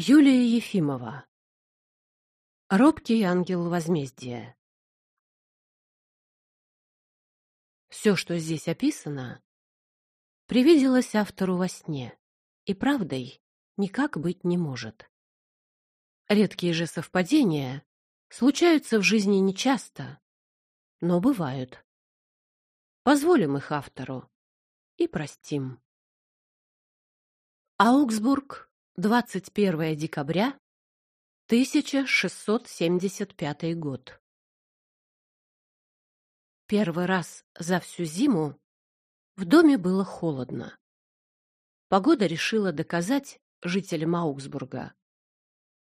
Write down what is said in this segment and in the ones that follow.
Юлия Ефимова. Робкий ангел возмездия. Все, что здесь описано, привиделось автору во сне, и правдой никак быть не может. Редкие же совпадения случаются в жизни нечасто, но бывают. Позволим их автору и простим. Аугсбург 21 декабря 1675 год. Первый раз за всю зиму в доме было холодно. Погода решила доказать жителям Аугсбурга,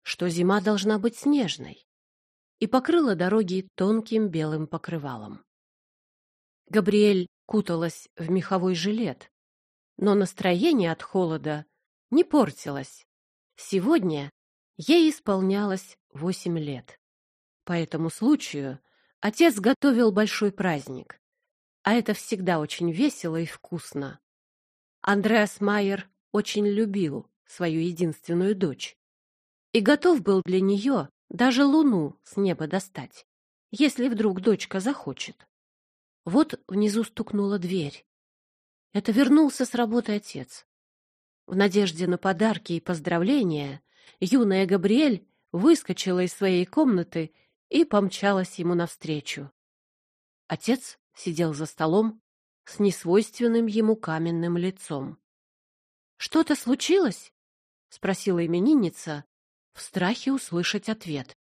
что зима должна быть снежной, и покрыла дороги тонким белым покрывалом. Габриэль куталась в меховой жилет, но настроение от холода не портилась. Сегодня ей исполнялось восемь лет. По этому случаю отец готовил большой праздник, а это всегда очень весело и вкусно. Андреас Майер очень любил свою единственную дочь и готов был для нее даже луну с неба достать, если вдруг дочка захочет. Вот внизу стукнула дверь. Это вернулся с работы отец. В надежде на подарки и поздравления юная Габриэль выскочила из своей комнаты и помчалась ему навстречу. Отец сидел за столом с несвойственным ему каменным лицом. «Что-то случилось?» — спросила именинница, в страхе услышать ответ.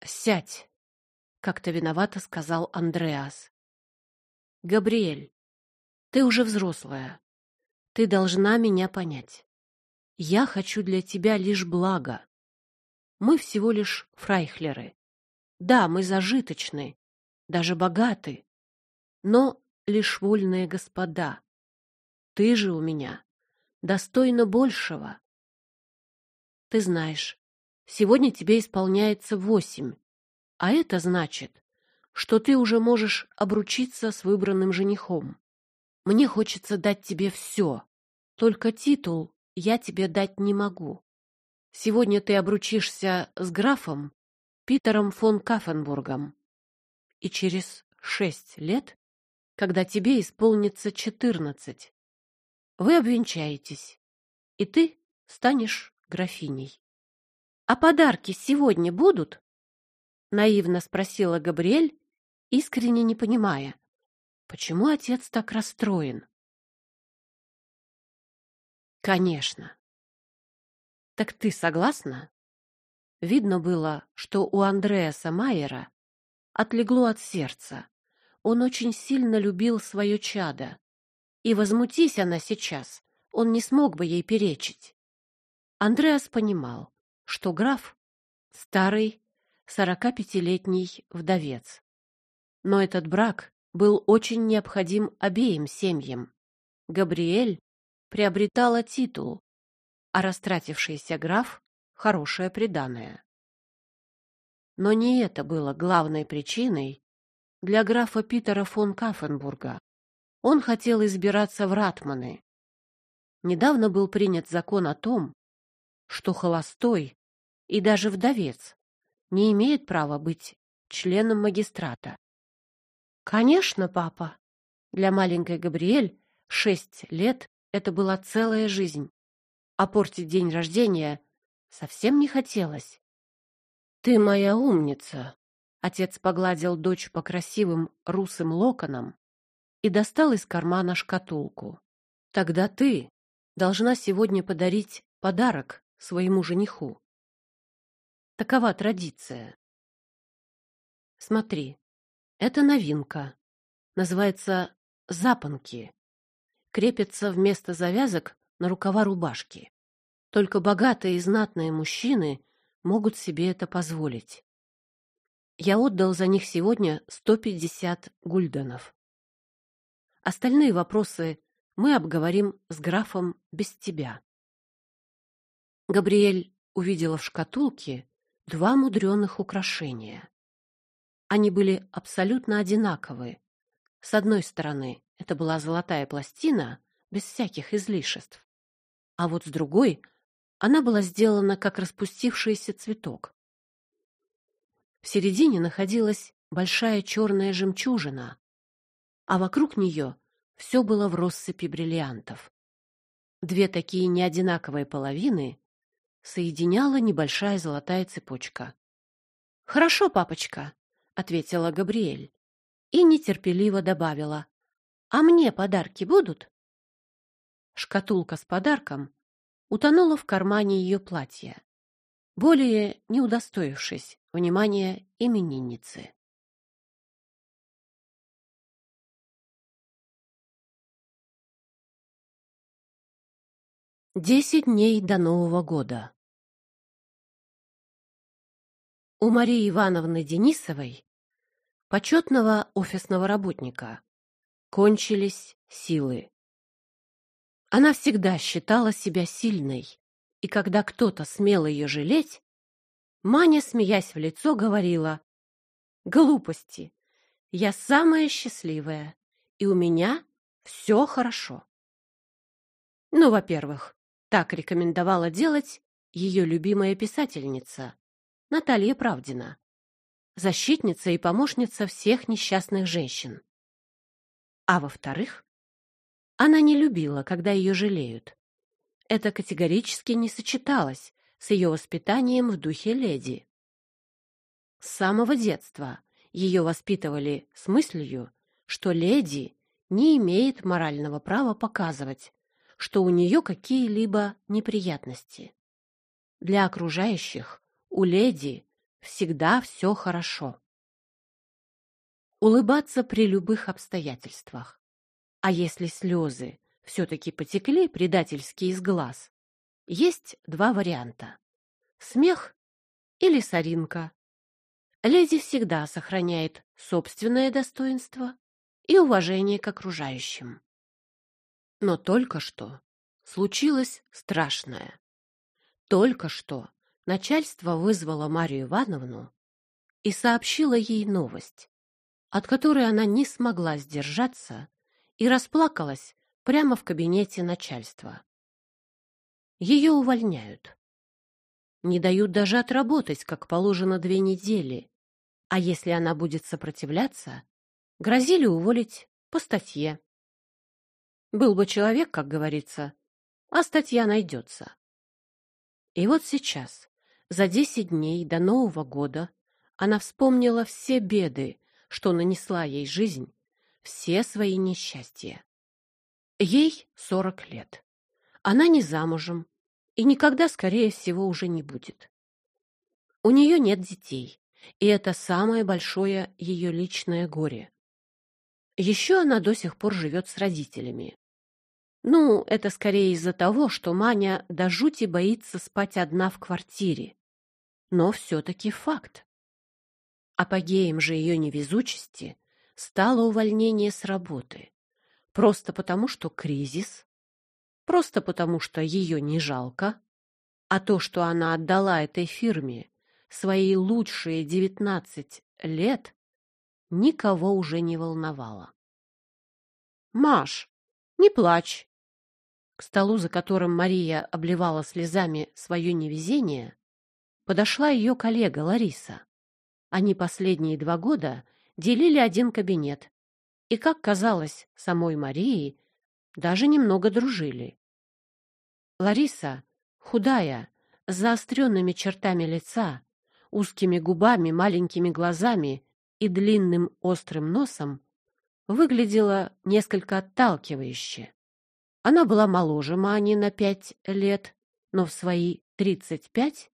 «Сядь!» — как-то виновато сказал Андреас. «Габриэль, ты уже взрослая. Ты должна меня понять. Я хочу для тебя лишь блага. Мы всего лишь фрайхлеры. Да, мы зажиточны, даже богаты, но лишь вольные господа. Ты же у меня достойна большего. Ты знаешь, сегодня тебе исполняется восемь, а это значит, что ты уже можешь обручиться с выбранным женихом. Мне хочется дать тебе все, только титул я тебе дать не могу. Сегодня ты обручишься с графом Питером фон Кафенбургом. И через шесть лет, когда тебе исполнится четырнадцать, вы обвенчаетесь, и ты станешь графиней. — А подарки сегодня будут? — наивно спросила Габриэль, искренне не понимая, почему отец так расстроен. Конечно. Так ты согласна? Видно было, что у Андреаса Майера отлегло от сердца. Он очень сильно любил свое чадо. И возмутись она сейчас, он не смог бы ей перечить. Андреас понимал, что граф — старый, сорокапятилетний вдовец. Но этот брак был очень необходим обеим семьям. Габриэль приобретала титул, а растратившийся граф — хорошее приданое. Но не это было главной причиной для графа Питера фон Кафенбурга. Он хотел избираться в ратманы. Недавно был принят закон о том, что холостой и даже вдовец не имеет права быть членом магистрата. Конечно, папа. Для маленькой Габриэль шесть лет это была целая жизнь. А портить день рождения совсем не хотелось. «Ты моя умница!» Отец погладил дочь по красивым русым локонам и достал из кармана шкатулку. «Тогда ты должна сегодня подарить подарок своему жениху. Такова традиция. Смотри, это новинка. Называется запонки крепятся вместо завязок на рукава рубашки. Только богатые и знатные мужчины могут себе это позволить. Я отдал за них сегодня 150 гульденов. Остальные вопросы мы обговорим с графом без тебя. Габриэль увидела в шкатулке два мудреных украшения. Они были абсолютно одинаковые. С одной стороны это была золотая пластина, без всяких излишеств. А вот с другой Она была сделана как распустившийся цветок. В середине находилась большая черная жемчужина, а вокруг нее все было в россыпи бриллиантов. Две такие неодинаковые половины соединяла небольшая золотая цепочка. «Хорошо, папочка», — ответила Габриэль и нетерпеливо добавила. «А мне подарки будут?» Шкатулка с подарком утонула в кармане ее платья, более не удостоившись внимания именинницы. Десять дней до Нового года. У Марии Ивановны Денисовой, почетного офисного работника, кончились силы. Она всегда считала себя сильной, и когда кто-то смел ее жалеть, Маня, смеясь в лицо, говорила, «Глупости! Я самая счастливая, и у меня все хорошо». Ну, во-первых, так рекомендовала делать ее любимая писательница Наталья Правдина, защитница и помощница всех несчастных женщин. А во-вторых, она не любила, когда ее жалеют. Это категорически не сочеталось с ее воспитанием в духе леди. С самого детства ее воспитывали с мыслью, что леди не имеет морального права показывать, что у нее какие-либо неприятности. Для окружающих у леди всегда все хорошо. Улыбаться при любых обстоятельствах. А если слезы все-таки потекли предательски из глаз, есть два варианта. Смех или соринка. Леди всегда сохраняет собственное достоинство и уважение к окружающим. Но только что случилось страшное. Только что начальство вызвало Марию Ивановну и сообщило ей новость, от которой она не смогла сдержаться и расплакалась прямо в кабинете начальства. Ее увольняют. Не дают даже отработать, как положено, две недели. А если она будет сопротивляться, грозили уволить по статье. Был бы человек, как говорится, а статья найдется. И вот сейчас, за десять дней до Нового года, она вспомнила все беды, что нанесла ей жизнь, все свои несчастья. Ей сорок лет. Она не замужем и никогда, скорее всего, уже не будет. У нее нет детей, и это самое большое ее личное горе. Еще она до сих пор живет с родителями. Ну, это скорее из-за того, что Маня до жути боится спать одна в квартире. Но все-таки факт. Апогеем же ее невезучести стало увольнение с работы. Просто потому, что кризис, просто потому, что ее не жалко, а то, что она отдала этой фирме свои лучшие девятнадцать лет, никого уже не волновало. «Маш, не плачь!» К столу, за которым Мария обливала слезами свое невезение, подошла ее коллега Лариса. Они последние два года делили один кабинет и, как казалось самой Марии, даже немного дружили. Лариса, худая, с заостренными чертами лица, узкими губами, маленькими глазами и длинным острым носом, выглядела несколько отталкивающе. Она была моложе Мани на пять лет, но в свои тридцать пять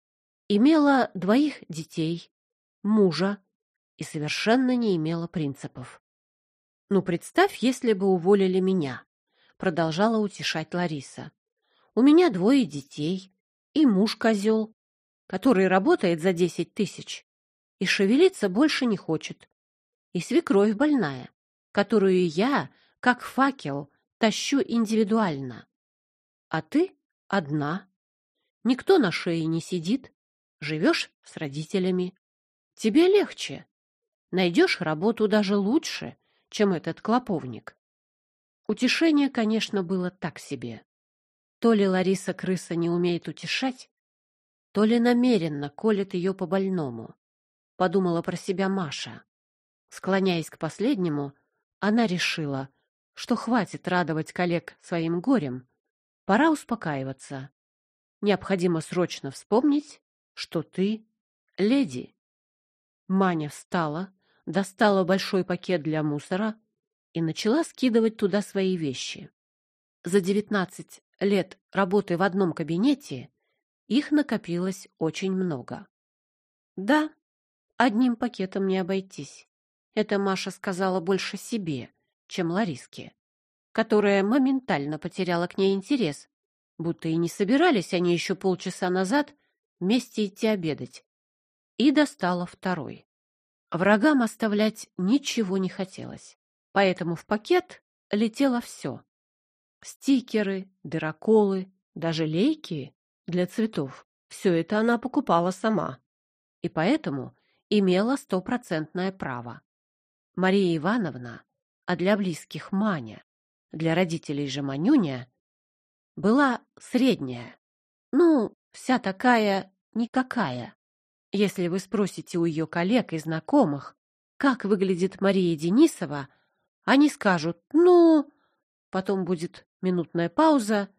имела двоих детей, мужа и совершенно не имела принципов. «Ну, представь, если бы уволили меня», — продолжала утешать Лариса. «У меня двое детей и муж-козел, который работает за десять тысяч и шевелиться больше не хочет, и свекровь больная, которую я, как факел, тащу индивидуально. А ты одна. Никто на шее не сидит. Живешь с родителями. Тебе легче. Найдешь работу даже лучше, чем этот клоповник. Утешение, конечно, было так себе. То ли Лариса крыса не умеет утешать, то ли намеренно колет ее по больному, подумала про себя Маша. Склоняясь к последнему, она решила, что хватит радовать коллег своим горем, пора успокаиваться. Необходимо срочно вспомнить, что ты леди. Маня встала, достала большой пакет для мусора и начала скидывать туда свои вещи. За девятнадцать лет работы в одном кабинете их накопилось очень много. Да, одним пакетом не обойтись. Это Маша сказала больше себе, чем Лариске, которая моментально потеряла к ней интерес, будто и не собирались они еще полчаса назад вместе идти обедать, и достала второй. Врагам оставлять ничего не хотелось, поэтому в пакет летело все. Стикеры, дыроколы, даже лейки для цветов. Все это она покупала сама. И поэтому имела стопроцентное право. Мария Ивановна, а для близких Маня, для родителей же Манюня, была средняя. Ну, вся такая никакая. Если вы спросите у ее коллег и знакомых, как выглядит Мария Денисова, они скажут «ну...» Потом будет минутная пауза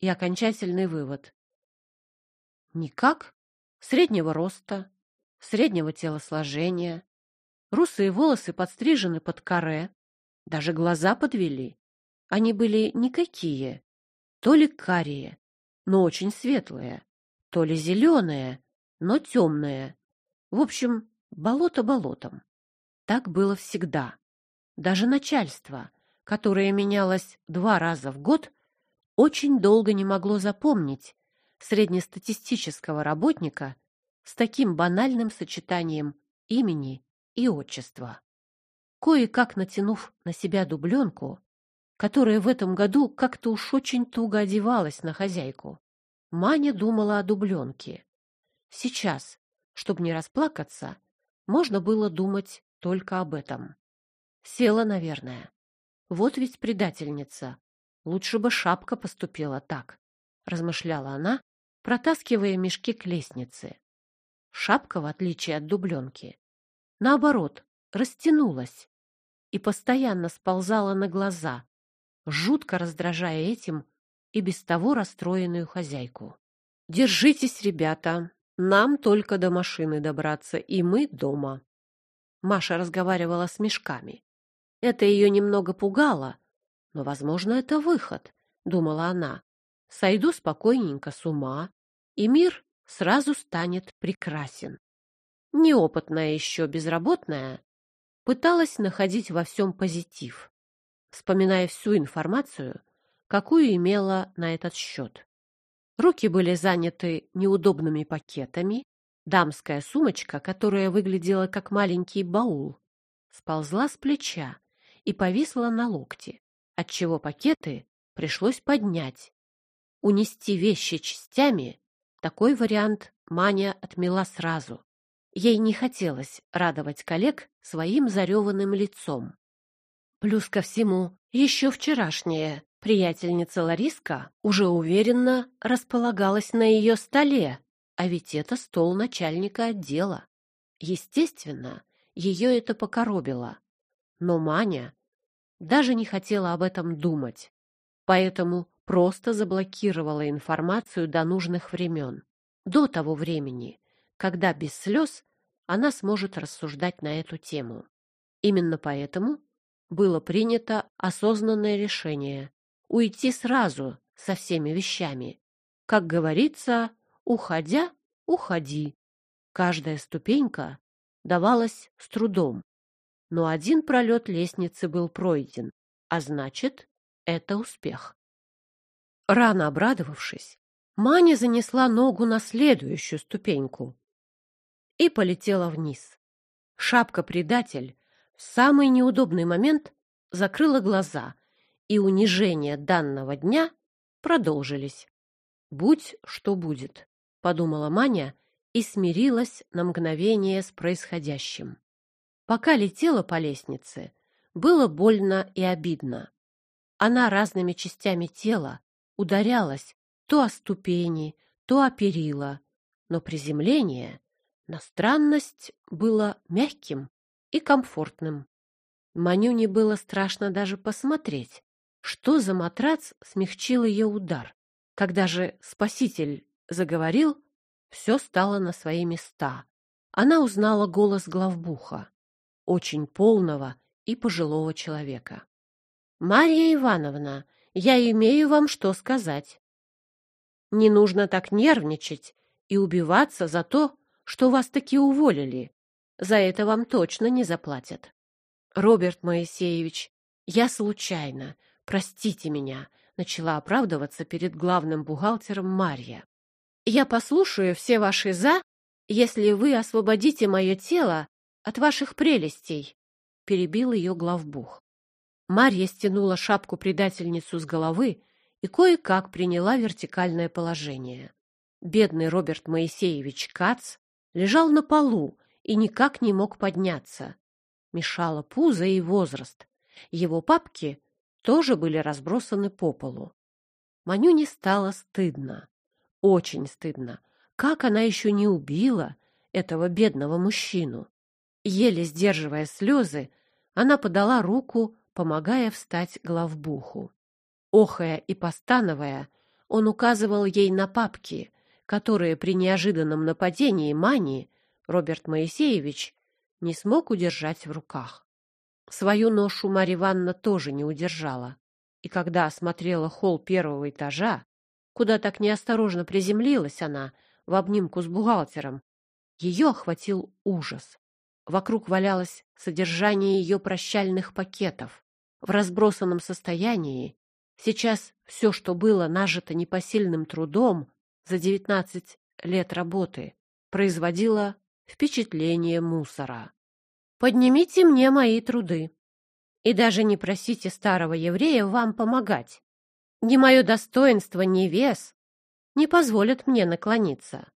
и окончательный вывод. Никак. Среднего роста, среднего телосложения, русые волосы подстрижены под каре, даже глаза подвели. Они были никакие, то ли карие, но очень светлые, то ли зеленые, но темные. В общем, болото болотом. Так было всегда. Даже начальство, которое менялось два раза в год, очень долго не могло запомнить, среднестатистического работника с таким банальным сочетанием имени и отчества. Кое-как натянув на себя дубленку, которая в этом году как-то уж очень туго одевалась на хозяйку, Маня думала о дубленке. Сейчас, чтобы не расплакаться, можно было думать только об этом. Села, наверное. Вот ведь предательница. Лучше бы шапка поступила так, размышляла она, протаскивая мешки к лестнице. Шапка, в отличие от дубленки, наоборот, растянулась и постоянно сползала на глаза, жутко раздражая этим и без того расстроенную хозяйку. «Держитесь, ребята, нам только до машины добраться, и мы дома». Маша разговаривала с мешками. Это ее немного пугало, но, возможно, это выход, думала она. Сойду спокойненько с ума, и мир сразу станет прекрасен. Неопытная еще безработная пыталась находить во всем позитив, вспоминая всю информацию, какую имела на этот счет. Руки были заняты неудобными пакетами, дамская сумочка, которая выглядела как маленький баул, сползла с плеча и повисла на локте, отчего пакеты пришлось поднять. Унести вещи частями такой вариант Маня отмела сразу. Ей не хотелось радовать коллег своим зареванным лицом. Плюс ко всему, еще вчерашняя приятельница Лариска уже уверенно располагалась на ее столе, а ведь это стол начальника отдела. Естественно, ее это покоробило. Но Маня даже не хотела об этом думать. Поэтому просто заблокировала информацию до нужных времен, до того времени, когда без слез она сможет рассуждать на эту тему. Именно поэтому было принято осознанное решение уйти сразу со всеми вещами. Как говорится, уходя, уходи. Каждая ступенька давалась с трудом, но один пролет лестницы был пройден, а значит, это успех. Рано обрадовавшись, Маня занесла ногу на следующую ступеньку и полетела вниз. Шапка-предатель в самый неудобный момент закрыла глаза, и унижения данного дня продолжились. «Будь что будет», — подумала Маня и смирилась на мгновение с происходящим. Пока летела по лестнице, было больно и обидно. Она разными частями тела ударялась то о ступени, то о перила, но приземление на странность было мягким и комфортным. Манюне было страшно даже посмотреть, что за матрац смягчил ее удар. Когда же спаситель заговорил, все стало на свои места. Она узнала голос главбуха, очень полного и пожилого человека. «Марья Ивановна, я имею вам что сказать. Не нужно так нервничать и убиваться за то, что вас таки уволили. За это вам точно не заплатят. Роберт Моисеевич, я случайно, простите меня, начала оправдываться перед главным бухгалтером Марья. Я послушаю все ваши «за», если вы освободите мое тело от ваших прелестей, перебил ее главбух. Марья стянула шапку-предательницу с головы и кое-как приняла вертикальное положение. Бедный Роберт Моисеевич Кац лежал на полу и никак не мог подняться. Мешало пузо и возраст. Его папки тоже были разбросаны по полу. Манюне стало стыдно. Очень стыдно. Как она еще не убила этого бедного мужчину? Еле сдерживая слезы, она подала руку, помогая встать главбуху. Охая и постановая, он указывал ей на папки, которые при неожиданном нападении Мани Роберт Моисеевич не смог удержать в руках. Свою ношу Марья Ивановна тоже не удержала, и когда осмотрела холл первого этажа, куда так неосторожно приземлилась она в обнимку с бухгалтером, ее охватил ужас. Вокруг валялось содержание ее прощальных пакетов. В разбросанном состоянии сейчас все, что было нажито непосильным трудом, за 19 лет работы производила впечатление мусора. Поднимите мне мои труды. И даже не просите старого еврея вам помогать. Ни мое достоинство, ни вес не позволят мне наклониться.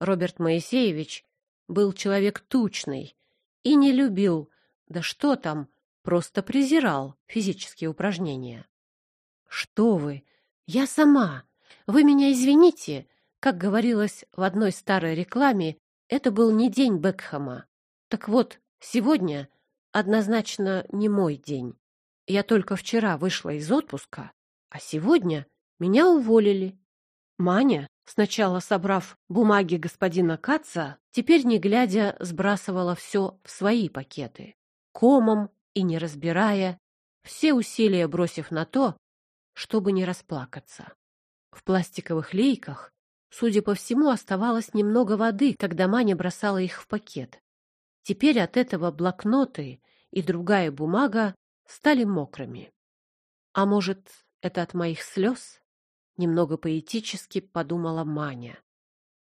Роберт Моисеевич был человек тучный и не любил, да что там, просто презирал физические упражнения. Что вы? Я сама. Вы меня извините, как говорилось в одной старой рекламе, это был не день Бекхэма. Так вот, сегодня однозначно не мой день. Я только вчера вышла из отпуска, а сегодня меня уволили. Маня, сначала собрав бумаги господина Каца, теперь, не глядя, сбрасывала все в свои пакеты. Комом и не разбирая, все усилия бросив на то, чтобы не расплакаться. В пластиковых лейках, судя по всему, оставалось немного воды, когда Маня бросала их в пакет. Теперь от этого блокноты и другая бумага стали мокрыми. А может, это от моих слез? Немного поэтически подумала Маня.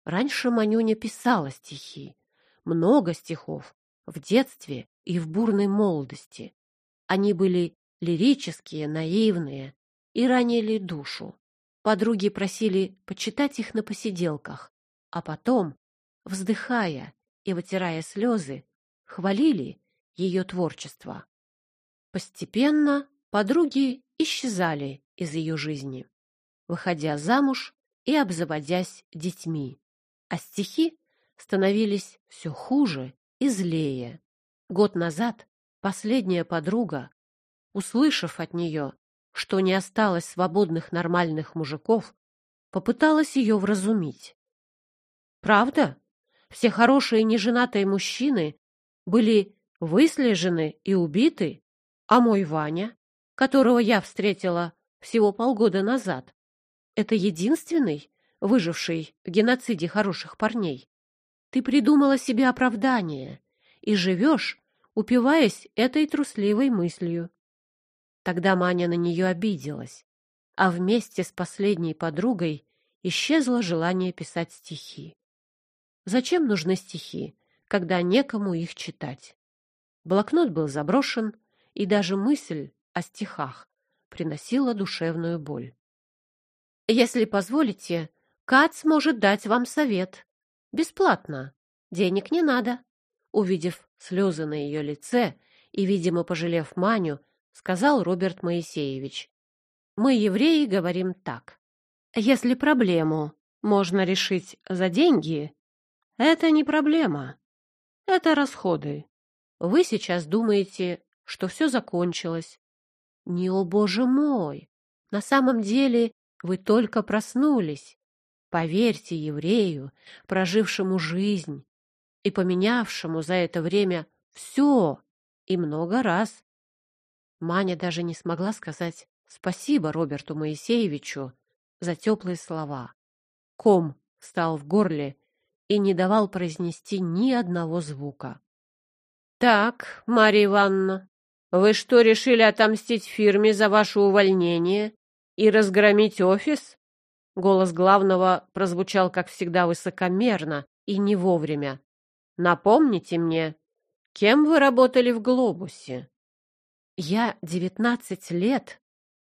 Раньше Манюня писала стихи. Много стихов. В детстве и в бурной молодости. Они были лирические, наивные и ранили душу. Подруги просили почитать их на посиделках, а потом, вздыхая и вытирая слезы, хвалили ее творчество. Постепенно подруги исчезали из ее жизни, выходя замуж и обзаводясь детьми, а стихи становились все хуже и злее. Год назад последняя подруга, услышав от нее, что не осталось свободных нормальных мужиков, попыталась ее вразумить. Правда? Все хорошие неженатые мужчины были выслежены и убиты, а мой Ваня, которого я встретила всего полгода назад, это единственный, выживший в геноциде хороших парней. Ты придумала себе оправдание и живешь, упиваясь этой трусливой мыслью. Тогда Маня на нее обиделась, а вместе с последней подругой исчезло желание писать стихи. Зачем нужны стихи, когда некому их читать? Блокнот был заброшен, и даже мысль о стихах приносила душевную боль. Если позволите, Кац может дать вам совет. Бесплатно. Денег не надо. Увидев слезы на ее лице и, видимо, пожалев Маню, сказал Роберт Моисеевич. Мы, евреи, говорим так. Если проблему можно решить за деньги, это не проблема. Это расходы. Вы сейчас думаете, что все закончилось. Не, о боже мой! На самом деле вы только проснулись. Поверьте еврею, прожившему жизнь и поменявшему за это время все и много раз. Маня даже не смогла сказать спасибо Роберту Моисеевичу за теплые слова. Ком стал в горле и не давал произнести ни одного звука. — Так, Марья Ивановна, вы что, решили отомстить фирме за ваше увольнение и разгромить офис? Голос главного прозвучал, как всегда, высокомерно и не вовремя. Напомните мне, кем вы работали в «Глобусе»? Я девятнадцать лет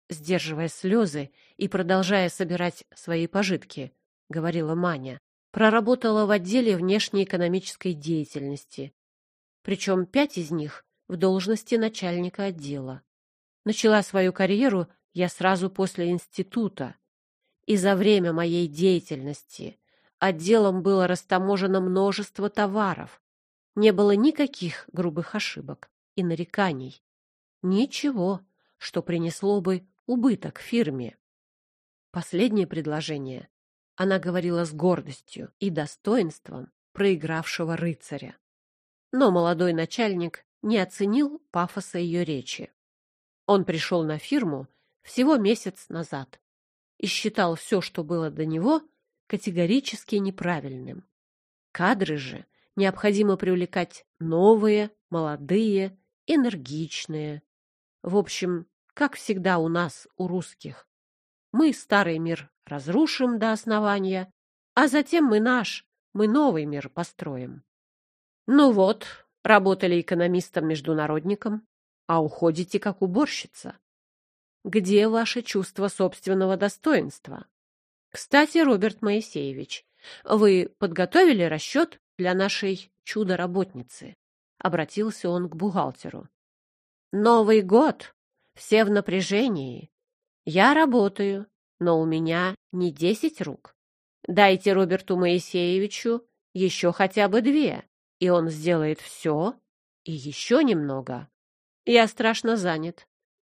сдерживая слезы и продолжая собирать свои пожитки, — говорила Маня. Проработала в отделе внешней экономической деятельности. Причем пять из них в должности начальника отдела. Начала свою карьеру я сразу после института. И за время моей деятельности отделом было растаможено множество товаров. Не было никаких грубых ошибок и нареканий. Ничего, что принесло бы убыток фирме. Последнее предложение она говорила с гордостью и достоинством проигравшего рыцаря. Но молодой начальник не оценил пафоса ее речи. Он пришел на фирму всего месяц назад и считал все, что было до него, категорически неправильным. Кадры же необходимо привлекать новые, молодые, энергичные. В общем, как всегда у нас, у русских. Мы старый мир разрушим до основания, а затем мы наш, мы новый мир построим. Ну вот, работали экономистом-международником, а уходите как уборщица. Где ваше чувство собственного достоинства? Кстати, Роберт Моисеевич, вы подготовили расчет для нашей чудо-работницы? Обратился он к бухгалтеру. Новый год все в напряжении. Я работаю, но у меня не десять рук. Дайте Роберту Моисеевичу еще хотя бы две, и он сделает все и еще немного. Я страшно занят.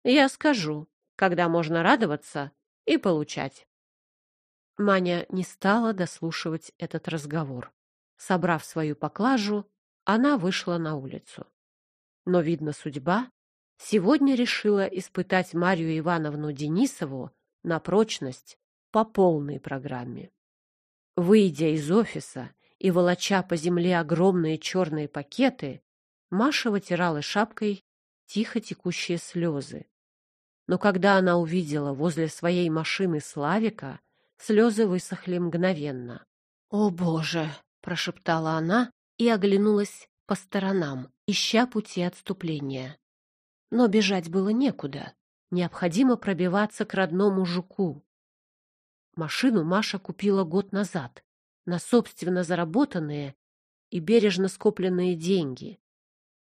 Я скажу, когда можно радоваться и получать. Маня не стала дослушивать этот разговор. Собрав свою поклажу, она вышла на улицу. Но, видно, судьба сегодня решила испытать Марию Ивановну Денисову на прочность по полной программе. Выйдя из офиса и волоча по земле огромные черные пакеты, Маша вытирала шапкой тихо текущие слезы. Но когда она увидела возле своей машины Славика, слезы высохли мгновенно. «О, Боже!» — прошептала она и оглянулась по сторонам, ища пути отступления. Но бежать было некуда. Необходимо пробиваться к родному жуку. Машину Маша купила год назад на собственно заработанные и бережно скопленные деньги.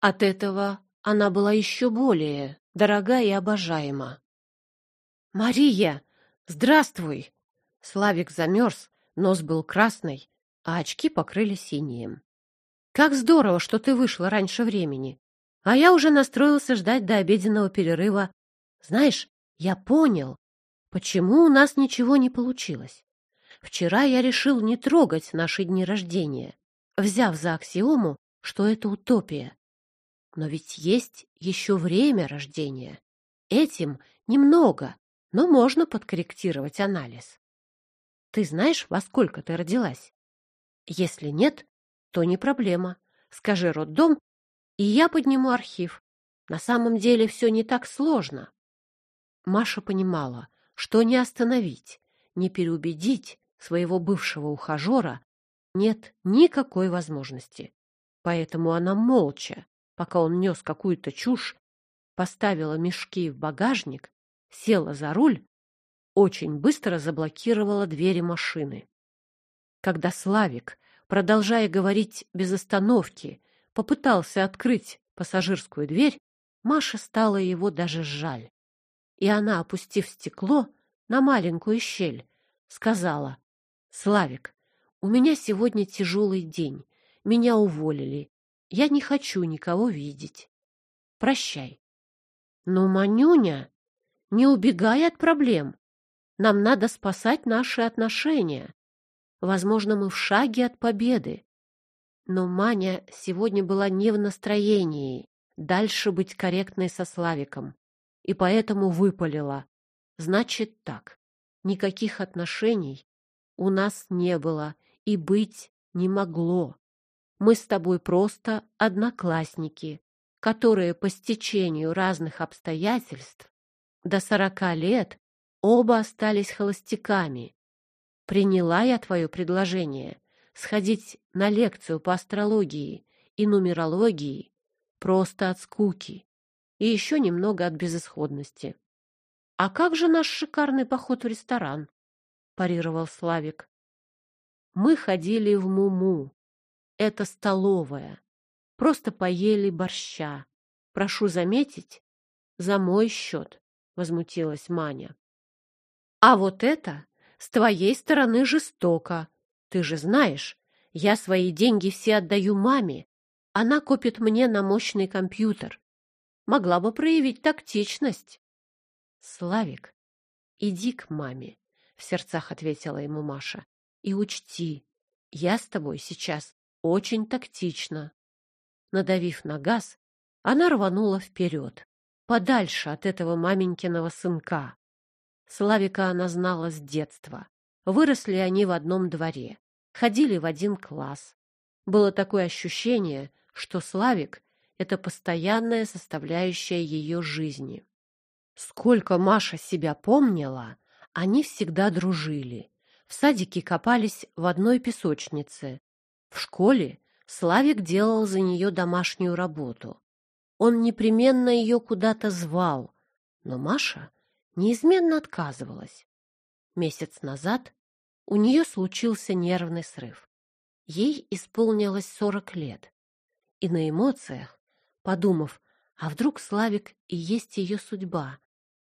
От этого она была еще более дорога и обожаема. «Мария, здравствуй!» Славик замерз, нос был красный, а очки покрыли синим. «Как здорово, что ты вышла раньше времени. А я уже настроился ждать до обеденного перерыва. Знаешь, я понял, почему у нас ничего не получилось. Вчера я решил не трогать наши дни рождения, взяв за аксиому, что это утопия. Но ведь есть еще время рождения. Этим немного, но можно подкорректировать анализ. Ты знаешь, во сколько ты родилась? Если нет, то не проблема. Скажи роддом, и я подниму архив. На самом деле все не так сложно. Маша понимала, что не остановить, не переубедить своего бывшего ухажера нет никакой возможности. Поэтому она молча, пока он нес какую-то чушь, поставила мешки в багажник, села за руль, очень быстро заблокировала двери машины. Когда Славик, продолжая говорить без остановки, попытался открыть пассажирскую дверь, Маше стало его даже жаль. И она, опустив стекло на маленькую щель, Сказала, «Славик, у меня сегодня тяжелый день. Меня уволили. Я не хочу никого видеть. Прощай». «Но, Манюня, не убегай от проблем. Нам надо спасать наши отношения. Возможно, мы в шаге от победы. Но Маня сегодня была не в настроении дальше быть корректной со Славиком, и поэтому выпалила. Значит так, никаких отношений у нас не было и быть не могло. Мы с тобой просто одноклассники, которые по стечению разных обстоятельств до сорока лет оба остались холостяками. Приняла я твое предложение сходить на лекцию по астрологии и нумерологии просто от скуки и еще немного от безысходности. — А как же наш шикарный поход в ресторан? — парировал Славик. — Мы ходили в Муму. Это столовая. Просто поели борща. Прошу заметить, за мой счет, — возмутилась Маня. — А вот это с твоей стороны жестоко. Ты же знаешь, я свои деньги все отдаю маме. Она купит мне на мощный компьютер. Могла бы проявить тактичность. Славик, иди к маме, в сердцах ответила ему Маша. И учти, я с тобой сейчас очень тактична. Надавив на газ, она рванула вперед, подальше от этого маменькиного сынка. Славика она знала с детства. Выросли они в одном дворе, ходили в один класс. Было такое ощущение, что Славик — это постоянная составляющая ее жизни. Сколько Маша себя помнила, они всегда дружили. В садике копались в одной песочнице. В школе Славик делал за нее домашнюю работу. Он непременно ее куда-то звал, но Маша неизменно отказывалась. Месяц назад у нее случился нервный срыв. Ей исполнилось сорок лет. И на эмоциях, подумав, а вдруг Славик и есть ее судьба,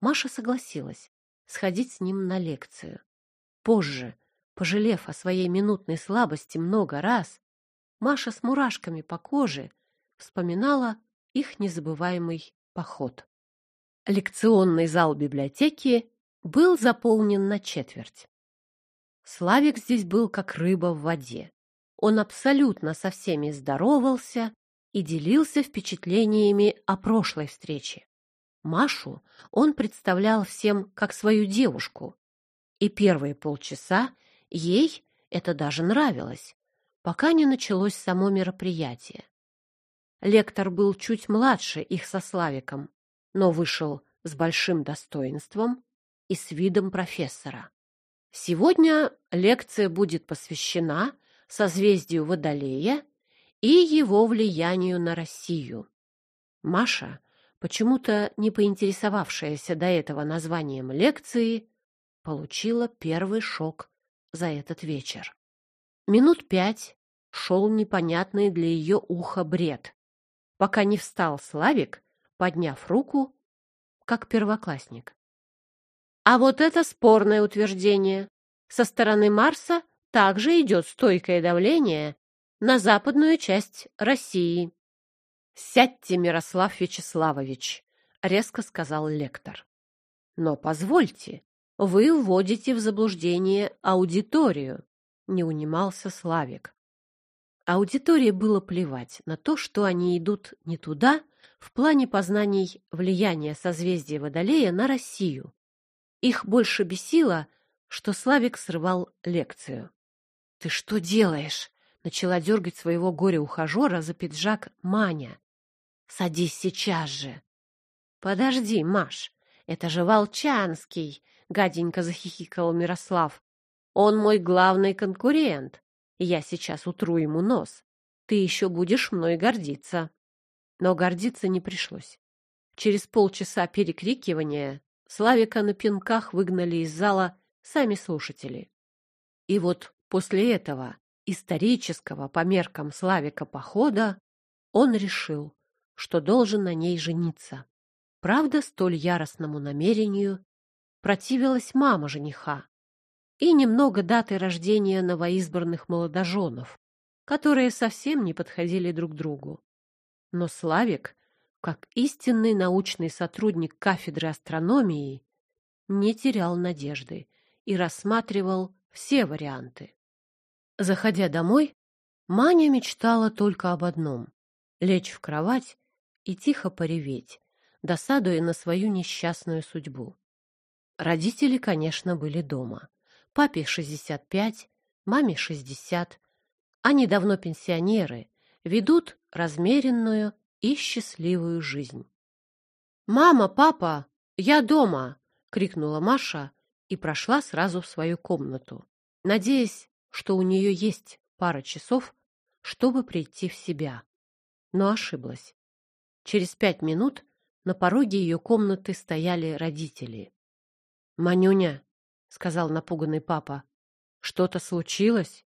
Маша согласилась сходить с ним на лекцию. Позже, пожалев о своей минутной слабости много раз, Маша с мурашками по коже вспоминала их незабываемый поход. Лекционный зал библиотеки был заполнен на четверть. Славик здесь был как рыба в воде. Он абсолютно со всеми здоровался и делился впечатлениями о прошлой встрече. Машу он представлял всем как свою девушку, и первые полчаса ей это даже нравилось, пока не началось само мероприятие. Лектор был чуть младше их со Славиком, но вышел с большим достоинством и с видом профессора. Сегодня лекция будет посвящена созвездию Водолея и его влиянию на Россию. Маша, почему-то не поинтересовавшаяся до этого названием лекции, получила первый шок за этот вечер. Минут пять шел непонятный для ее уха бред, пока не встал Славик подняв руку, как первоклассник. А вот это спорное утверждение. Со стороны Марса также идет стойкое давление на западную часть России. «Сядьте, Мирослав Вячеславович», — резко сказал лектор. «Но позвольте, вы вводите в заблуждение аудиторию», — не унимался Славик. Аудитории было плевать на то, что они идут не туда, в плане познаний влияния созвездия Водолея на Россию. Их больше бесило, что Славик срывал лекцию. «Ты что делаешь?» — начала дергать своего горе-ухажера за пиджак Маня. «Садись сейчас же!» «Подожди, Маш, это же Волчанский!» — гаденько захихикал Мирослав. «Он мой главный конкурент. Я сейчас утру ему нос. Ты еще будешь мной гордиться». Но гордиться не пришлось. Через полчаса перекрикивания Славика на пинках выгнали из зала сами слушатели. И вот после этого исторического по меркам Славика похода он решил, что должен на ней жениться. Правда, столь яростному намерению противилась мама жениха. и немного даты рождения новоизбранных молодоженов, которые совсем не подходили друг другу. Но Славик, как истинный научный сотрудник кафедры астрономии, не терял надежды и рассматривал все варианты. Заходя домой, Маня мечтала только об одном — лечь в кровать и тихо пореветь, досадуя на свою несчастную судьбу. Родители, конечно, были дома. Папе 65, маме 60. Они давно пенсионеры, ведут размеренную и счастливую жизнь. «Мама, папа, я дома!» — крикнула Маша и прошла сразу в свою комнату, надеясь, что у нее есть пара часов, чтобы прийти в себя. Но ошиблась. Через пять минут на пороге ее комнаты стояли родители. «Манюня», — сказал напуганный папа, — «что-то случилось?»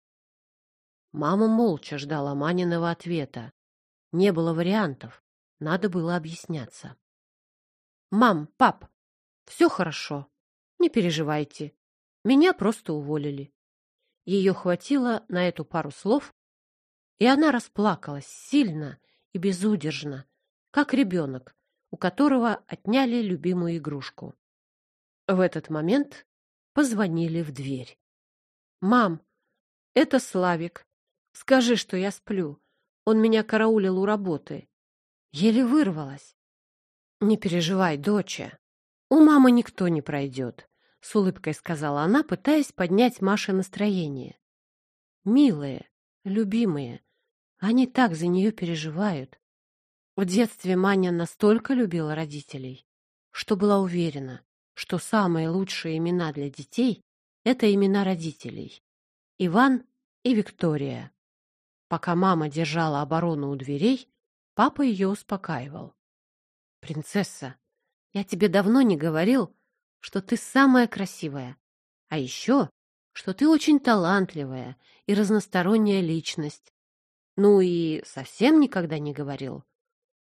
Мама молча ждала Маниного ответа. Не было вариантов, надо было объясняться. «Мам, пап, все хорошо, не переживайте. Меня просто уволили». Ее хватило на эту пару слов, и она расплакалась сильно и безудержно, как ребенок, у которого отняли любимую игрушку. В этот момент позвонили в дверь. «Мам, это Славик. Скажи, что я сплю. Он меня караулил у работы». Еле вырвалась. «Не переживай, доча. У мамы никто не пройдет», — с улыбкой сказала она, пытаясь поднять Маше настроение. «Милые, любимые, они так за нее переживают. В детстве Маня настолько любила родителей, что была уверена, что самые лучшие имена для детей — это имена родителей. Иван и Виктория. Пока мама держала оборону у дверей, папа ее успокаивал. «Принцесса, я тебе давно не говорил, что ты самая красивая, а еще, что ты очень талантливая и разносторонняя личность. Ну и совсем никогда не говорил,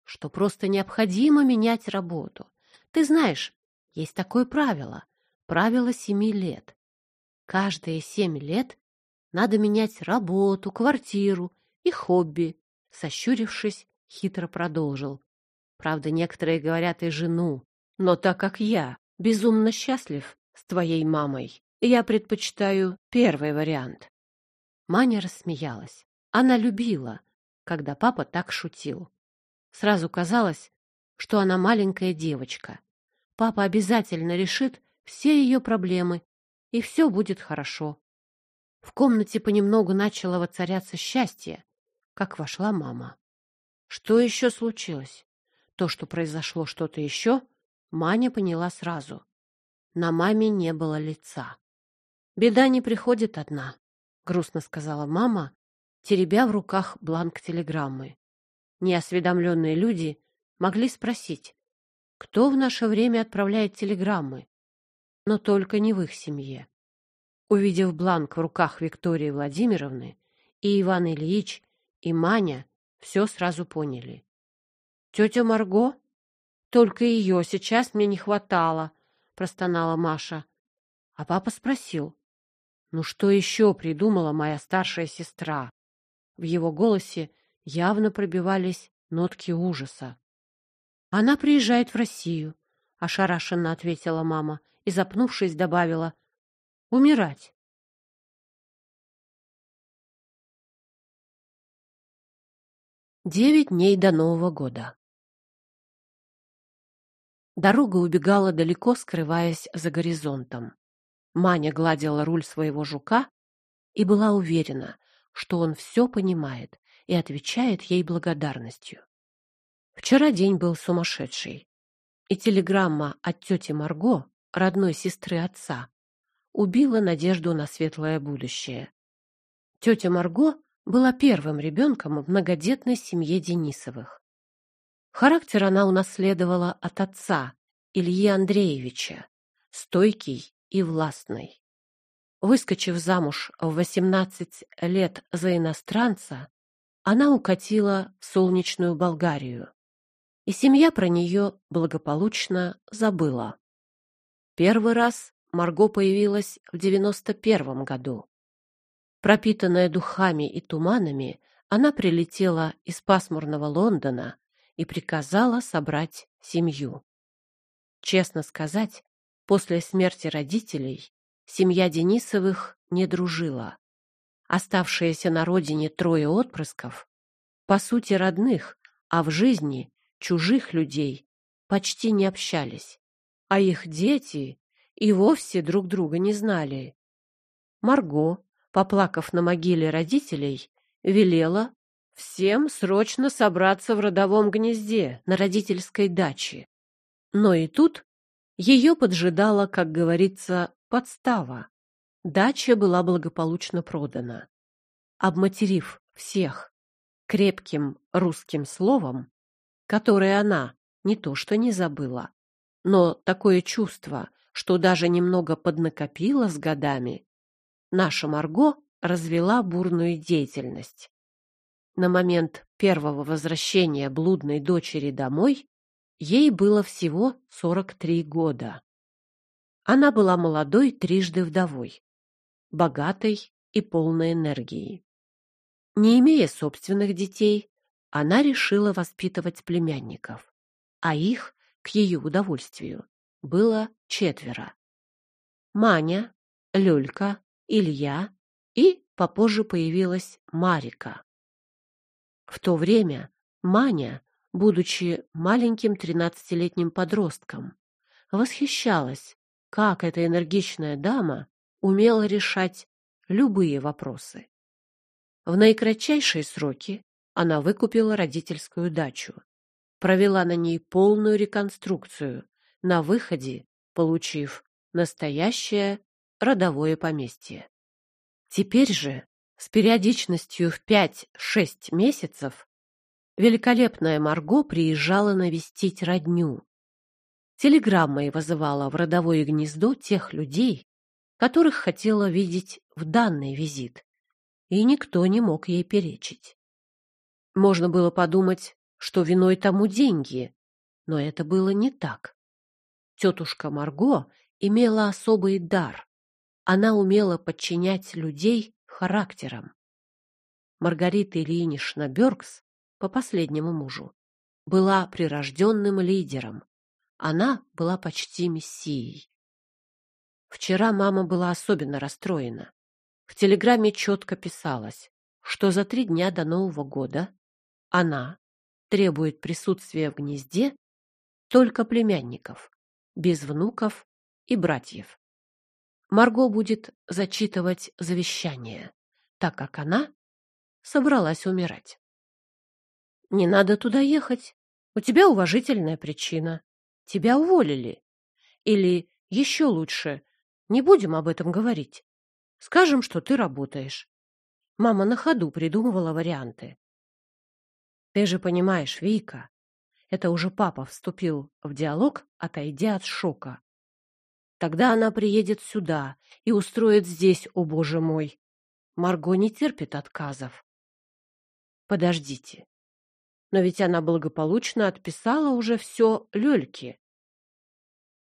что просто необходимо менять работу. Ты знаешь, есть такое правило, правило семи лет. Каждые семь лет надо менять работу, квартиру и хобби, сощурившись, хитро продолжил. Правда, некоторые говорят и жену, но так как я безумно счастлив с твоей мамой, я предпочитаю первый вариант. Маня рассмеялась. Она любила, когда папа так шутил. Сразу казалось, что она маленькая девочка. Папа обязательно решит все ее проблемы, и все будет хорошо. В комнате понемногу начало воцаряться счастье, как вошла мама. Что еще случилось? То, что произошло что-то еще, Маня поняла сразу. На маме не было лица. «Беда не приходит одна», — грустно сказала мама, теребя в руках бланк телеграммы. Неосведомленные люди могли спросить, кто в наше время отправляет телеграммы, но только не в их семье. Увидев бланк в руках Виктории Владимировны, и Иван Ильич, и Маня все сразу поняли. «Тетя Марго? Только ее сейчас мне не хватало», — простонала Маша. А папа спросил, «Ну что еще придумала моя старшая сестра?» В его голосе явно пробивались нотки ужаса. «Она приезжает в Россию», — ошарашенно ответила мама и, запнувшись, добавила, «умирать». Девять дней до Нового года. Дорога убегала далеко, скрываясь за горизонтом. Маня гладила руль своего жука и была уверена, что он все понимает и отвечает ей благодарностью. Вчера день был сумасшедший, и телеграмма от тети Марго, родной сестры отца, убила надежду на светлое будущее. Тетя Марго была первым ребенком в многодетной семье Денисовых. Характер она унаследовала от отца, Ильи Андреевича, стойкий и властный. Выскочив замуж в 18 лет за иностранца, она укатила в солнечную Болгарию, и семья про нее благополучно забыла. Первый раз Марго появилась в девяносто первом году. Пропитанная духами и туманами, она прилетела из пасмурного Лондона и приказала собрать семью. Честно сказать, после смерти родителей семья Денисовых не дружила. Оставшиеся на родине трое отпрысков, по сути родных, а в жизни чужих людей, почти не общались. А их дети и вовсе друг друга не знали. Марго, поплакав на могиле родителей, велела всем срочно собраться в родовом гнезде на родительской даче. Но и тут ее поджидала, как говорится, подстава. Дача была благополучно продана. Обматерив всех крепким русским словом, которое она не то что не забыла, но такое чувство, что даже немного поднакопила с годами, наша Марго развела бурную деятельность. На момент первого возвращения блудной дочери домой ей было всего 43 года. Она была молодой трижды вдовой, богатой и полной энергии. Не имея собственных детей, она решила воспитывать племянников, а их, к ее удовольствию, было четверо. Маня, Люлька, Илья и попозже появилась Марика. В то время Маня, будучи маленьким тринадцатилетним подростком, восхищалась, как эта энергичная дама умела решать любые вопросы. В наикратчайшие сроки она выкупила родительскую дачу, провела на ней полную реконструкцию, на выходе получив настоящее родовое поместье. Теперь же с периодичностью в 5-6 месяцев великолепная Марго приезжала навестить родню. Телеграммой вызывала в родовое гнездо тех людей, которых хотела видеть в данный визит, и никто не мог ей перечить. Можно было подумать, что виной тому деньги, но это было не так. Тетушка Марго имела особый дар. Она умела подчинять людей характером. Маргарита Ильинична Бёркс, по последнему мужу, была прирожденным лидером. Она была почти мессией. Вчера мама была особенно расстроена. В телеграмме четко писалось, что за три дня до Нового года она требует присутствия в гнезде только племянников, без внуков и братьев. Марго будет зачитывать завещание, так как она собралась умирать. Не надо туда ехать. У тебя уважительная причина. Тебя уволили. Или еще лучше, не будем об этом говорить. Скажем, что ты работаешь. Мама на ходу придумывала варианты. Ты же понимаешь, Вика, это уже папа вступил в диалог, отойдя от шока. Тогда она приедет сюда и устроит здесь, о боже мой. Марго не терпит отказов. Подождите. Но ведь она благополучно отписала уже все Лёльке.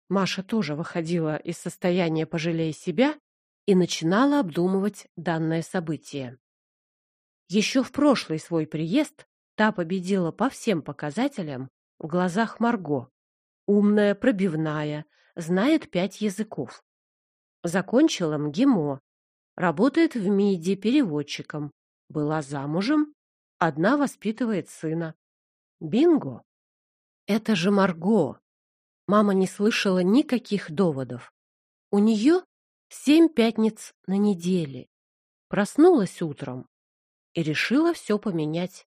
Маша тоже выходила из состояния «пожалей себя» и начинала обдумывать данное событие. Еще в прошлый свой приезд та победила по всем показателям в глазах Марго. Умная, пробивная, знает пять языков. Закончила МГИМО, работает в МИДе переводчиком, была замужем, одна воспитывает сына. Бинго! Это же Марго! Мама не слышала никаких доводов. У нее семь пятниц на неделе. Проснулась утром и решила все поменять.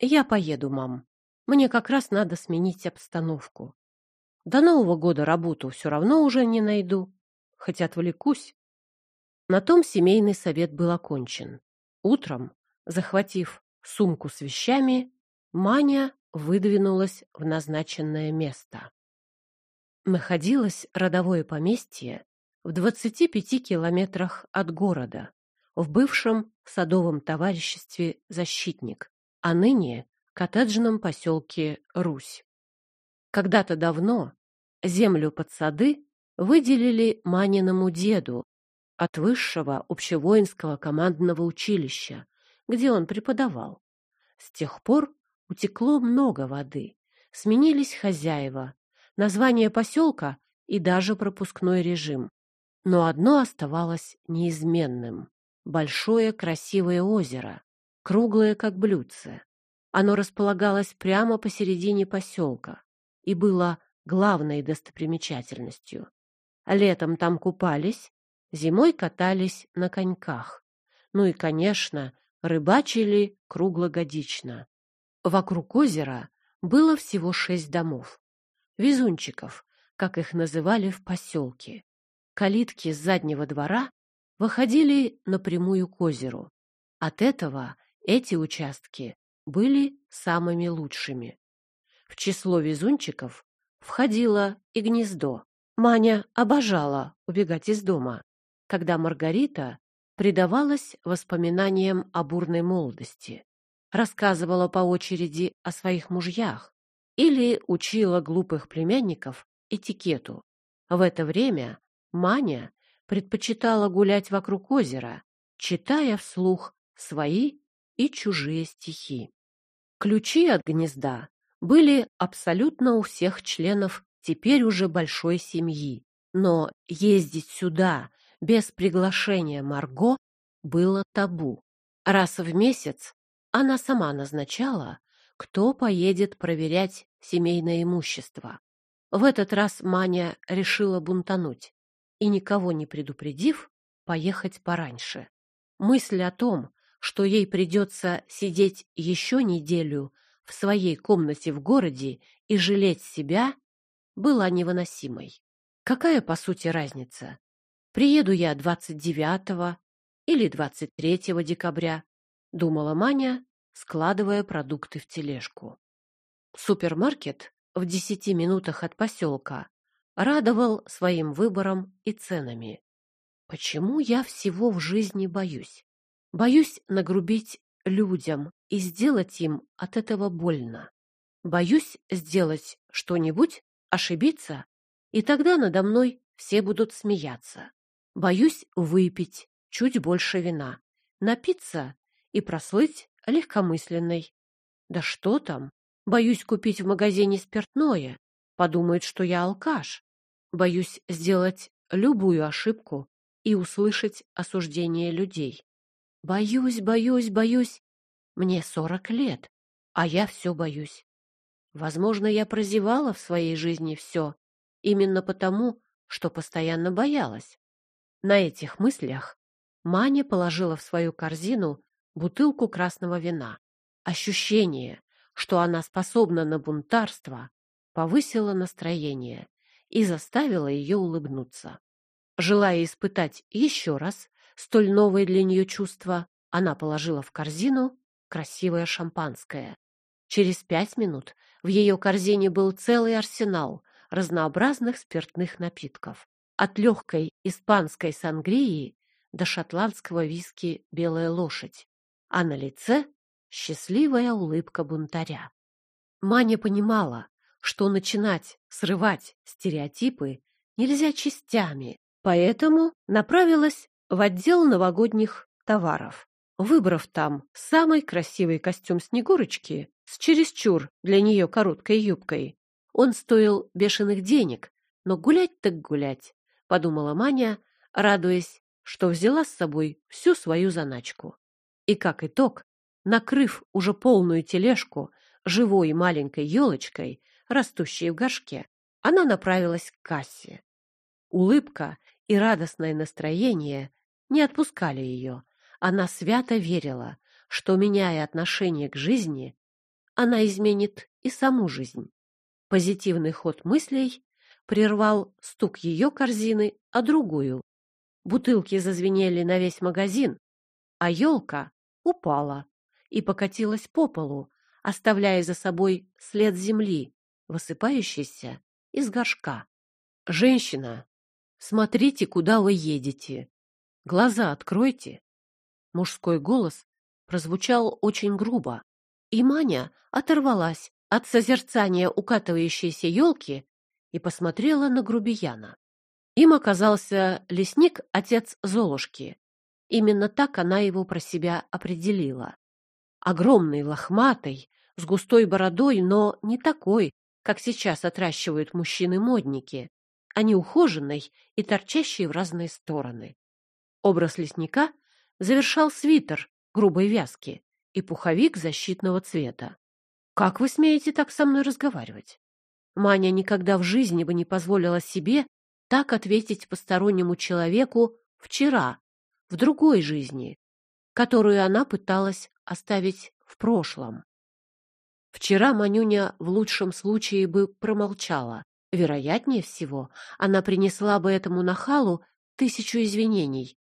Я поеду, мам. Мне как раз надо сменить обстановку. До Нового года работу все равно уже не найду, хоть отвлекусь. На том семейный совет был окончен. Утром, захватив сумку с вещами, Маня выдвинулась в назначенное место. Находилось родовое поместье в 25 километрах от города, в бывшем садовом товариществе «Защитник», а ныне коттеджном поселке Русь. Когда-то давно землю под сады выделили Маниному деду от высшего общевоинского командного училища, где он преподавал. С тех пор утекло много воды, сменились хозяева, название поселка и даже пропускной режим. Но одно оставалось неизменным — большое красивое озеро, круглое как блюдце. Оно располагалось прямо посередине поселка и было главной достопримечательностью. Летом там купались, зимой катались на коньках. Ну и, конечно, рыбачили круглогодично. Вокруг озера было всего шесть домов. Везунчиков, как их называли в поселке. Калитки с заднего двора выходили напрямую к озеру. От этого эти участки были самыми лучшими. В число везунчиков входило и гнездо. Маня обожала убегать из дома, когда Маргарита предавалась воспоминаниям о бурной молодости, рассказывала по очереди о своих мужьях или учила глупых племянников этикету. В это время Маня предпочитала гулять вокруг озера, читая вслух свои и чужие стихи. Ключи от гнезда были абсолютно у всех членов теперь уже большой семьи. Но ездить сюда без приглашения Марго было табу. Раз в месяц она сама назначала, кто поедет проверять семейное имущество. В этот раз Маня решила бунтануть и, никого не предупредив, поехать пораньше. Мысль о том, что ей придется сидеть еще неделю в своей комнате в городе и жалеть себя, была невыносимой. Какая, по сути, разница? Приеду я 29 или 23 декабря, думала Маня, складывая продукты в тележку. Супермаркет в десяти минутах от поселка радовал своим выбором и ценами. Почему я всего в жизни боюсь? Боюсь нагрубить людям и сделать им от этого больно. Боюсь сделать что-нибудь, ошибиться, и тогда надо мной все будут смеяться. Боюсь выпить чуть больше вина, напиться и прослыть легкомысленной. Да что там? Боюсь купить в магазине спиртное. Подумают, что я алкаш. Боюсь сделать любую ошибку и услышать осуждение людей. Боюсь, боюсь, боюсь. Мне сорок лет, а я все боюсь. Возможно, я прозевала в своей жизни все, именно потому, что постоянно боялась. На этих мыслях Маня положила в свою корзину бутылку красного вина. Ощущение, что она способна на бунтарство, повысило настроение и заставило ее улыбнуться. Желая испытать еще раз столь новое для нее чувство, она положила в корзину красивое шампанское. Через пять минут в ее корзине был целый арсенал разнообразных спиртных напитков. От легкой испанской сангрии до шотландского виски «Белая лошадь», а на лице счастливая улыбка бунтаря. Маня понимала, что начинать срывать стереотипы нельзя частями, поэтому направилась в отдел новогодних товаров. Выбрав там самый красивый костюм Снегурочки с чересчур для нее короткой юбкой, он стоил бешеных денег, но гулять так гулять, подумала Маня, радуясь, что взяла с собой всю свою заначку. И как итог, накрыв уже полную тележку живой маленькой елочкой, растущей в горшке, она направилась к кассе. Улыбка и радостное настроение не отпускали ее, она свято верила, что, меняя отношение к жизни, она изменит и саму жизнь. Позитивный ход мыслей прервал стук ее корзины о другую. Бутылки зазвенели на весь магазин, а елка упала и покатилась по полу, оставляя за собой след земли, высыпающийся из горшка. «Женщина, смотрите, куда вы едете. Глаза откройте Мужской голос прозвучал очень грубо, и Маня оторвалась от созерцания укатывающейся елки и посмотрела на грубияна. Им оказался лесник, отец Золушки. Именно так она его про себя определила. Огромный, лохматый, с густой бородой, но не такой, как сейчас отращивают мужчины-модники, а не ухоженный и торчащий в разные стороны. Образ лесника завершал свитер грубой вязки и пуховик защитного цвета. «Как вы смеете так со мной разговаривать?» Маня никогда в жизни бы не позволила себе так ответить постороннему человеку вчера, в другой жизни, которую она пыталась оставить в прошлом. Вчера Манюня в лучшем случае бы промолчала. Вероятнее всего, она принесла бы этому нахалу тысячу извинений.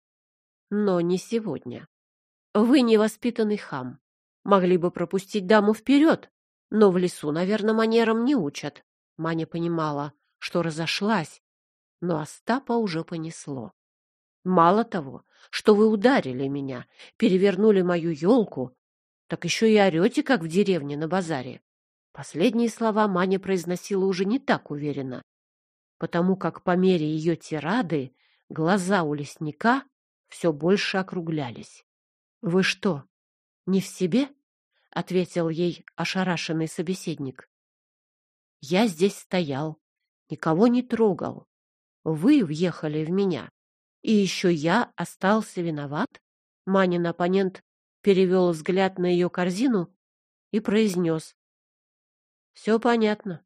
Но не сегодня. Вы невоспитанный хам. Могли бы пропустить даму вперед, но в лесу, наверное, манерам не учат. Маня понимала, что разошлась, но Остапа уже понесло. Мало того, что вы ударили меня, перевернули мою елку, так еще и орете, как в деревне на базаре. Последние слова Маня произносила уже не так уверенно, потому как по мере ее тирады глаза у лесника все больше округлялись. — Вы что, не в себе? — ответил ей ошарашенный собеседник. — Я здесь стоял, никого не трогал. Вы въехали в меня, и еще я остался виноват? Манин оппонент перевел взгляд на ее корзину и произнес. — Все понятно.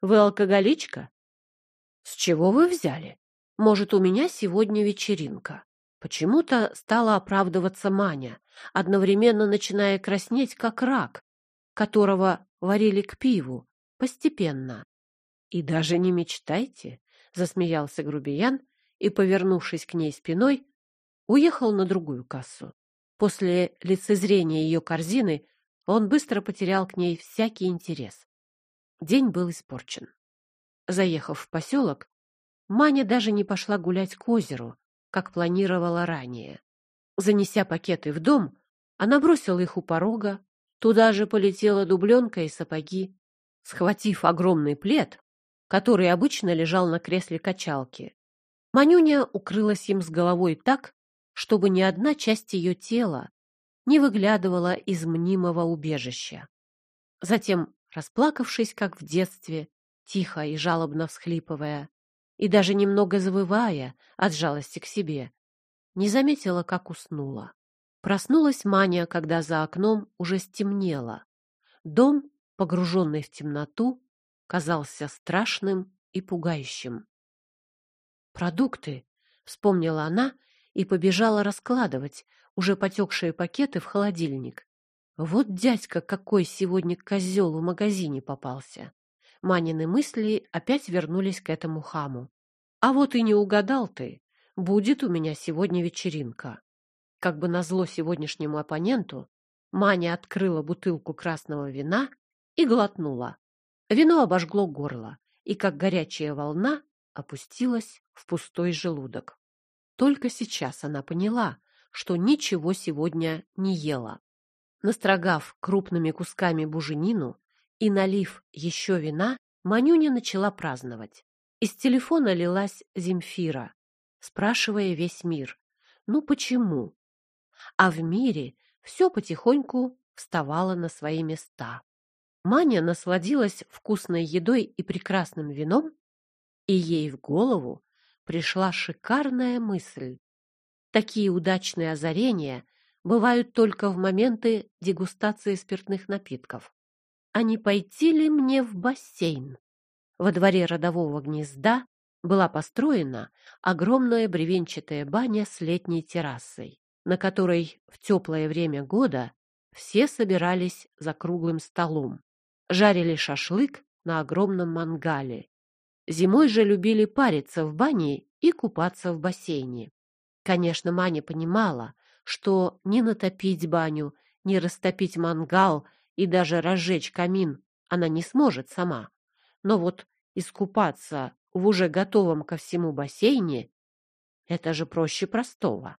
Вы алкоголичка? — С чего вы взяли? Может, у меня сегодня вечеринка? Почему-то стала оправдываться Маня, одновременно начиная краснеть, как рак, которого варили к пиву, постепенно. — И даже не мечтайте, — засмеялся грубиян и, повернувшись к ней спиной, уехал на другую кассу. После лицезрения ее корзины он быстро потерял к ней всякий интерес. День был испорчен. Заехав в поселок, Маня даже не пошла гулять к озеру, как планировала ранее. Занеся пакеты в дом, она бросила их у порога, туда же полетела дубленка и сапоги. Схватив огромный плед, который обычно лежал на кресле качалки, Манюня укрылась им с головой так, чтобы ни одна часть ее тела не выглядывала из мнимого убежища. Затем, расплакавшись, как в детстве, тихо и жалобно всхлипывая, и даже немного завывая от жалости к себе, не заметила, как уснула. Проснулась Маня, когда за окном уже стемнело. Дом, погруженный в темноту, казался страшным и пугающим. «Продукты!» — вспомнила она и побежала раскладывать уже потекшие пакеты в холодильник. Вот дядька какой сегодня козел в магазине попался. Манины мысли опять вернулись к этому хаму. А вот и не угадал ты. Будет у меня сегодня вечеринка. Как бы назло сегодняшнему оппоненту, Маня открыла бутылку красного вина и глотнула. Вино обожгло горло, и как горячая волна опустилась в пустой желудок. Только сейчас она поняла, что ничего сегодня не ела. Настрогав крупными кусками буженину и налив еще вина, Манюня начала праздновать. Из телефона лилась Земфира, спрашивая весь мир. Ну почему? А в мире все потихоньку вставало на свои места. Маня насладилась вкусной едой и прекрасным вином, и ей в голову пришла шикарная мысль. Такие удачные озарения бывают только в моменты дегустации спиртных напитков. А не пойти ли мне в бассейн? Во дворе родового гнезда была построена огромная бревенчатая баня с летней террасой, на которой в теплое время года все собирались за круглым столом, жарили шашлык на огромном мангале Зимой же любили париться в бане и купаться в бассейне. Конечно, Маня понимала, что не натопить баню, не растопить мангал и даже разжечь камин она не сможет сама. Но вот искупаться в уже готовом ко всему бассейне — это же проще простого.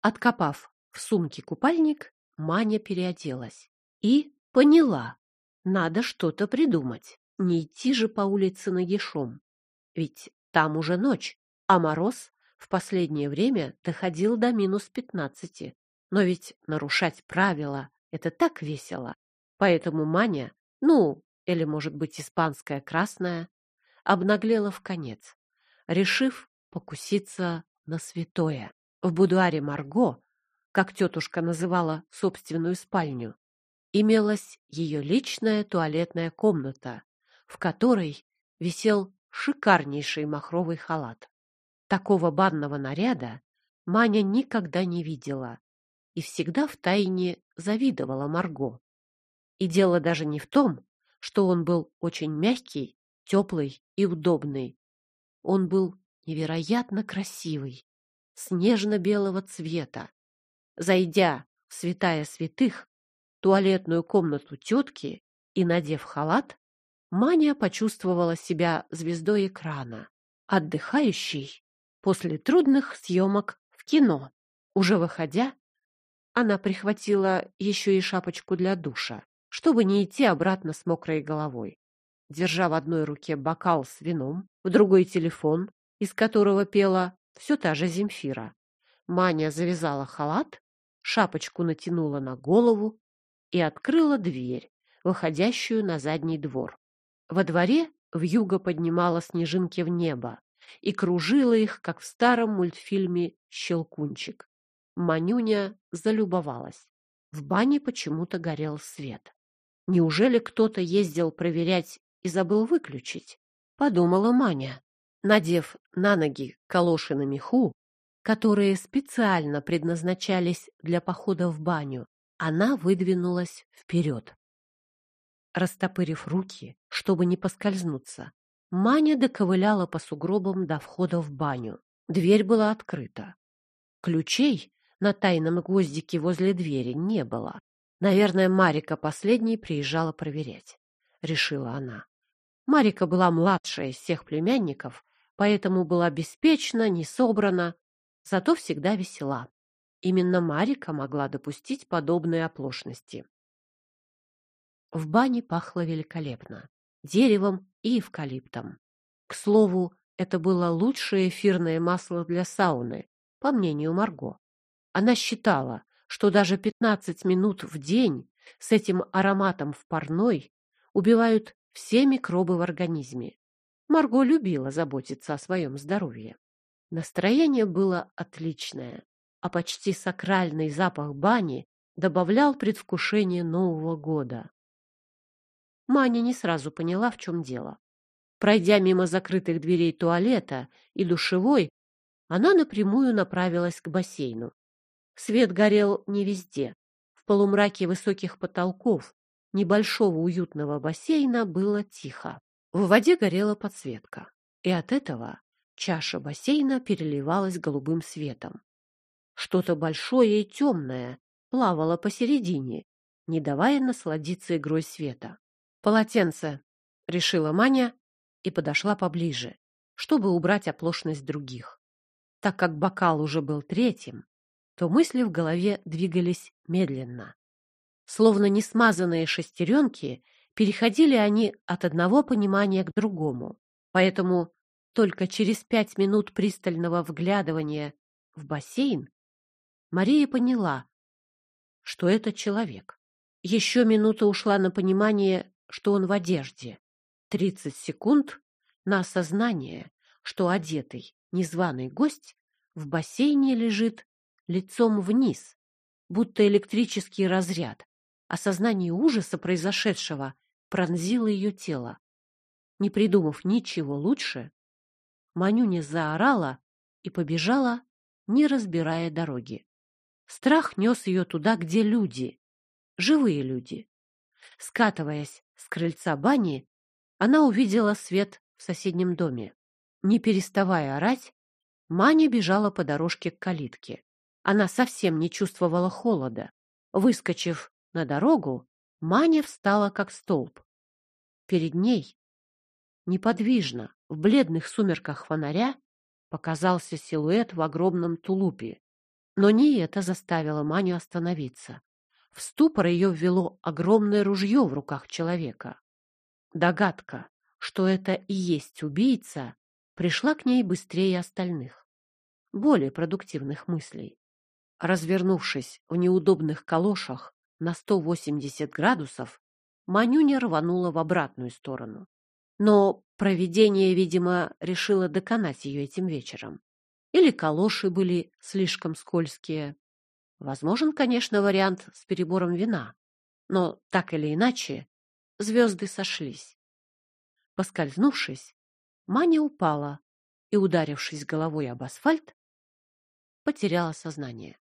Откопав в сумке купальник, Маня переоделась и поняла, надо что-то придумать. Не идти же по улице нагишом. Ведь там уже ночь, а мороз в последнее время доходил до минус пятнадцати. Но ведь нарушать правила — это так весело. Поэтому Маня, ну, или, может быть, испанская красная, обнаглела в конец, решив покуситься на святое. В будуаре Марго, как тетушка называла собственную спальню, имелась ее личная туалетная комната, в которой висел шикарнейший махровый халат. Такого банного наряда Маня никогда не видела и всегда втайне завидовала Марго. И дело даже не в том, что он был очень мягкий, теплый и удобный. Он был невероятно красивый, снежно-белого цвета. Зайдя в святая святых, туалетную комнату тетки и надев халат, Маня почувствовала себя звездой экрана, отдыхающей после трудных съемок в кино. Уже выходя, она прихватила еще и шапочку для душа, чтобы не идти обратно с мокрой головой. Держа в одной руке бокал с вином, в другой телефон, из которого пела все та же Земфира. Маня завязала халат, шапочку натянула на голову и открыла дверь, выходящую на задний двор. Во дворе вьюга поднимала снежинки в небо и кружила их, как в старом мультфильме «Щелкунчик». Манюня залюбовалась. В бане почему-то горел свет. Неужели кто-то ездил проверять и забыл выключить? Подумала Маня. Надев на ноги калоши на меху, которые специально предназначались для похода в баню, она выдвинулась вперед. Растопырив руки, чтобы не поскользнуться, Маня доковыляла по сугробам до входа в баню. Дверь была открыта. Ключей на тайном гвоздике возле двери не было. Наверное, Марика последней приезжала проверять, решила она. Марика была младшая из всех племянников, поэтому была беспечна, не собрана, зато всегда весела. Именно Марика могла допустить подобные оплошности. В бане пахло великолепно. Деревом и эвкалиптом. К слову, это было лучшее эфирное масло для сауны, по мнению Марго. Она считала, что даже 15 минут в день с этим ароматом в парной убивают все микробы в организме. Марго любила заботиться о своем здоровье. Настроение было отличное, а почти сакральный запах бани добавлял предвкушение Нового года. Маня не сразу поняла, в чем дело. Пройдя мимо закрытых дверей туалета и душевой, она напрямую направилась к бассейну. Свет горел не везде. В полумраке высоких потолков небольшого уютного бассейна было тихо. В воде горела подсветка, и от этого чаша бассейна переливалась голубым светом. Что-то большое и темное плавало посередине, не давая насладиться игрой света. «Полотенце!» — решила Маня и подошла поближе, чтобы убрать оплошность других. Так как бокал уже был третьим, то мысли в голове двигались медленно. Словно несмазанные шестеренки, переходили они от одного понимания к другому. Поэтому только через пять минут пристального вглядывания в бассейн Мария поняла, что это человек. Еще минута ушла на понимание, что он в одежде. Тридцать секунд на осознание, что одетый незваный гость в бассейне лежит лицом вниз, будто электрический разряд. Осознание ужаса произошедшего пронзило ее тело. Не придумав ничего лучше, Манюня заорала и побежала, не разбирая дороги. Страх нес ее туда, где люди, живые люди. Скатываясь с крыльца бани, она увидела свет в соседнем доме. Не переставая орать, Маня бежала по дорожке к калитке. Она совсем не чувствовала холода. Выскочив на дорогу, Маня встала как столб. Перед ней, неподвижно, в бледных сумерках фонаря, показался силуэт в огромном тулупе. Но не это заставило Маню остановиться. В ступор ее ввело огромное ружье в руках человека. Догадка, что это и есть убийца, пришла к ней быстрее остальных, более продуктивных мыслей. Развернувшись в неудобных калошах на 180 градусов, Манюня рванула в обратную сторону. Но провидение, видимо, решило доконать ее этим вечером. Или калоши были слишком скользкие. Возможен, конечно, вариант с перебором вина. Но так или иначе, звезды сошлись. Поскользнувшись, Маня упала и, ударившись головой об асфальт, потеряла сознание.